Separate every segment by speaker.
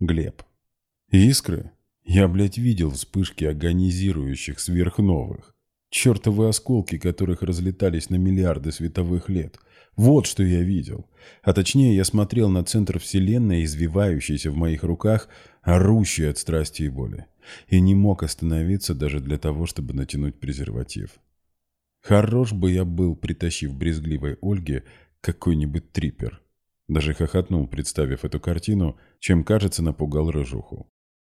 Speaker 1: Глеб. Искры? Я, блядь, видел вспышки агонизирующих сверхновых. Чертовы осколки, которых разлетались на миллиарды световых лет. Вот что я видел. А точнее, я смотрел на центр Вселенной, извивающийся в моих руках, орущий от страсти и боли. И не мог остановиться даже для того, чтобы натянуть презерватив. Хорош бы я был, притащив брезгливой Ольге какой-нибудь трипер. Даже хохотнул, представив эту картину, чем, кажется, напугал рыжуху.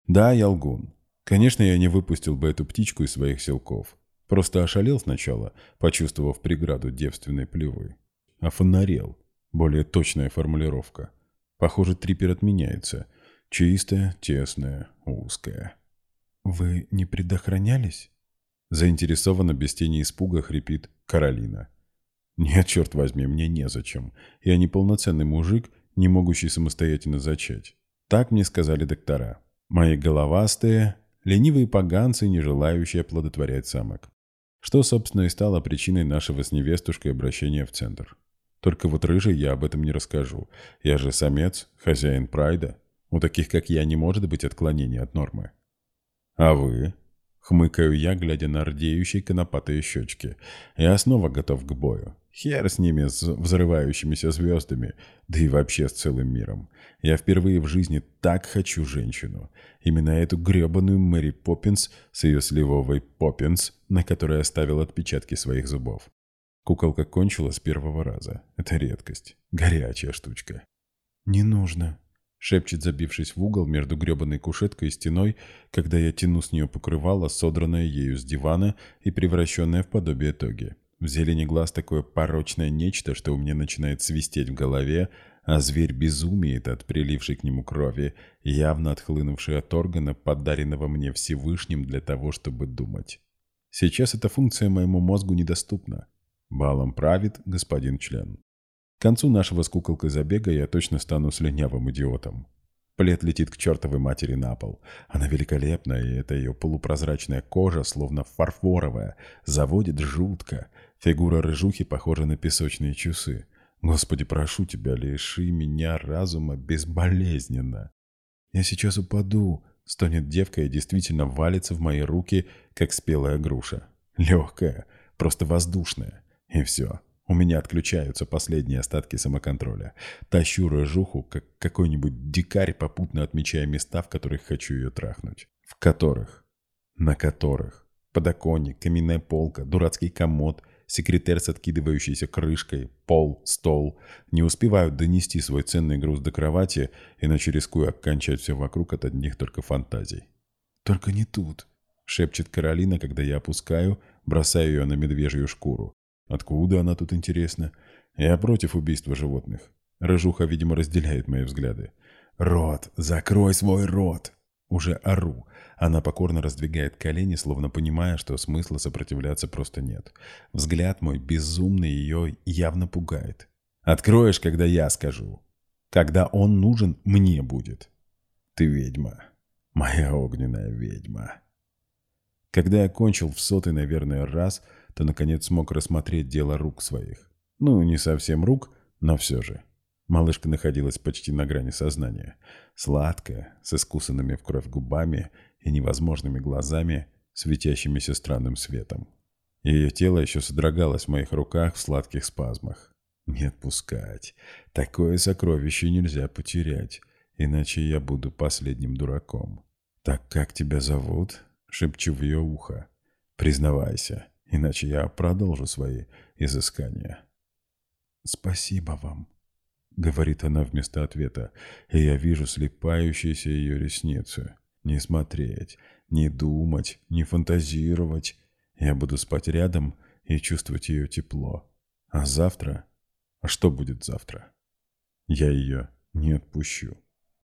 Speaker 1: Да, я лгун. Конечно, я не выпустил бы эту птичку из своих селков. Просто ошалел сначала, почувствовав преграду девственной плевы. Офонарел. Более точная формулировка. Похоже, трипер отменяется. Чистая, тесная, узкая. «Вы не предохранялись?» Заинтересованно, без тени испуга, хрипит Каролина. «Нет, черт возьми, мне незачем. Я не полноценный мужик, не могущий самостоятельно зачать. Так мне сказали доктора. Мои головастые, ленивые поганцы, не желающие оплодотворять самок. Что, собственно, и стало причиной нашего с невестушкой обращения в центр. Только вот рыжий я об этом не расскажу. Я же самец, хозяин прайда. У таких, как я, не может быть отклонений от нормы. А вы? Хмыкаю я, глядя на рдеющие конопатые щечки. Я снова готов к бою. Хер с ними, с взрывающимися звездами, да и вообще с целым миром. Я впервые в жизни так хочу женщину. Именно эту гребаную Мэри Поппинс с ее сливовой Поппинс, на которой оставил отпечатки своих зубов. Куколка кончила с первого раза. Это редкость. Горячая штучка. «Не нужно», — шепчет, забившись в угол между гребаной кушеткой и стеной, когда я тяну с нее покрывало, содранное ею с дивана и превращенное в подобие тоги. В зелени глаз такое порочное нечто, что у меня начинает свистеть в голове, а зверь безумеет от прилившей к нему крови, явно отхлынувшей от органа, подаренного мне Всевышним для того, чтобы думать. Сейчас эта функция моему мозгу недоступна. Балом правит господин член. К концу нашего с куколкой забега я точно стану слюнявым идиотом. Плед летит к чертовой матери на пол. Она великолепная, и эта ее полупрозрачная кожа, словно фарфоровая, заводит жутко. Фигура рыжухи похожа на песочные часы. Господи, прошу тебя, лиши меня разума безболезненно. Я сейчас упаду, стонет девка и действительно валится в мои руки, как спелая груша. Легкая, просто воздушная. И все. У меня отключаются последние остатки самоконтроля. Тащу рыжуху, как какой-нибудь дикарь, попутно отмечая места, в которых хочу ее трахнуть. В которых? На которых? Подоконник, каминная полка, дурацкий комод, секретарь с откидывающейся крышкой, пол, стол. Не успевают донести свой ценный груз до кровати, иначе рискую окончать все вокруг от одних только фантазий. «Только не тут», — шепчет Каролина, когда я опускаю, бросаю ее на медвежью шкуру. Откуда она тут интересна? Я против убийства животных. Рыжуха, видимо, разделяет мои взгляды. «Рот! Закрой свой рот!» Уже ору. Она покорно раздвигает колени, словно понимая, что смысла сопротивляться просто нет. Взгляд мой безумный ее явно пугает. «Откроешь, когда я скажу. Когда он нужен, мне будет. Ты ведьма. Моя огненная ведьма». Когда я кончил в сотый, наверное, раз – то, наконец, смог рассмотреть дело рук своих. Ну, не совсем рук, но все же. Малышка находилась почти на грани сознания. Сладкая, с искусанными в кровь губами и невозможными глазами, светящимися странным светом. Ее тело еще содрогалось в моих руках в сладких спазмах. Не отпускать. Такое сокровище нельзя потерять, иначе я буду последним дураком. «Так как тебя зовут?» — шепчу в ее ухо. «Признавайся, иначе я продолжу свои изыскания. «Спасибо вам», — говорит она вместо ответа, и я вижу слепающиеся ее ресницы. Не смотреть, не думать, не фантазировать. Я буду спать рядом и чувствовать ее тепло. А завтра? А что будет завтра? Я ее не отпущу.